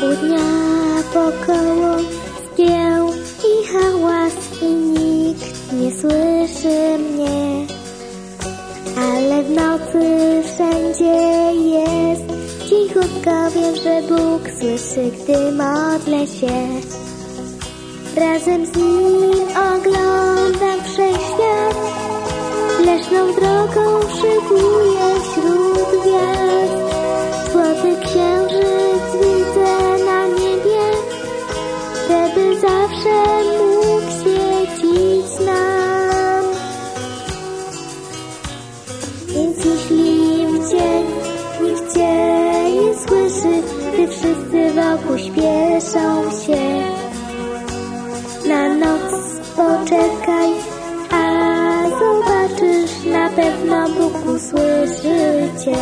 ciągu dnia pokoło zdjęł i hałas i nikt nie słyszy mnie. Ale w nocy wszędzie jest cichutko, wiem, że Bóg słyszy, gdy modlę się. Razem z Nim oglądam wszechświat, leśną drogą szykuję wśród gwiazd, złoty księżyc. Zawsze mógł świecić nam. Więc jeśli w dzień nikt Cię nie słyszy, gdy wszyscy wokół śpieszą się, na noc poczekaj, a zobaczysz, na pewno Bóg usłyszy Cię.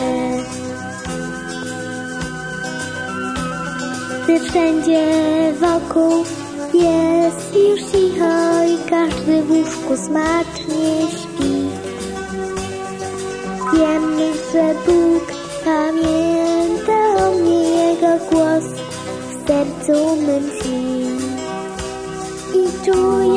Gdy wszędzie wokół jest już cicho i każdy w łóżku smacznie śpi. Wiem, że Bóg pamięta o mnie, Jego głos w sercu mym. I czuję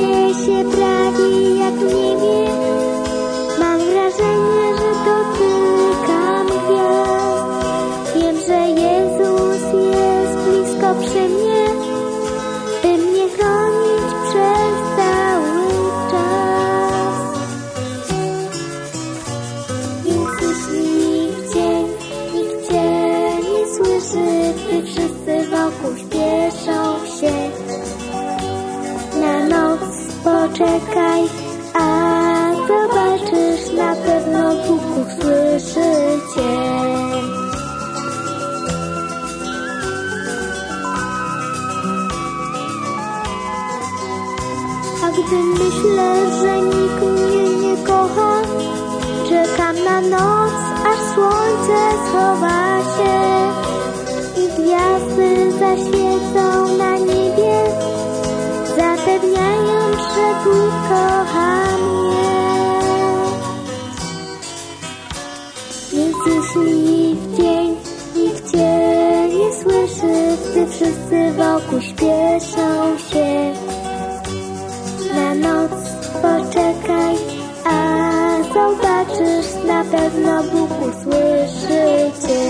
wokół śpieszą się, na noc poczekaj, a zobaczysz, na pewno Bóg usłyszy Cię. A gdy myślę, że nikt mnie nie kocha, czekam na noc, aż słońce schowa się zaświecą na niebie, zapewniając, że Bóg kocha mnie. Więc jeśli w dzień nikt Cię nie słyszy, gdy wszyscy wokół śpieszą się, na noc poczekaj, a zobaczysz, na pewno Bóg usłyszy Cię.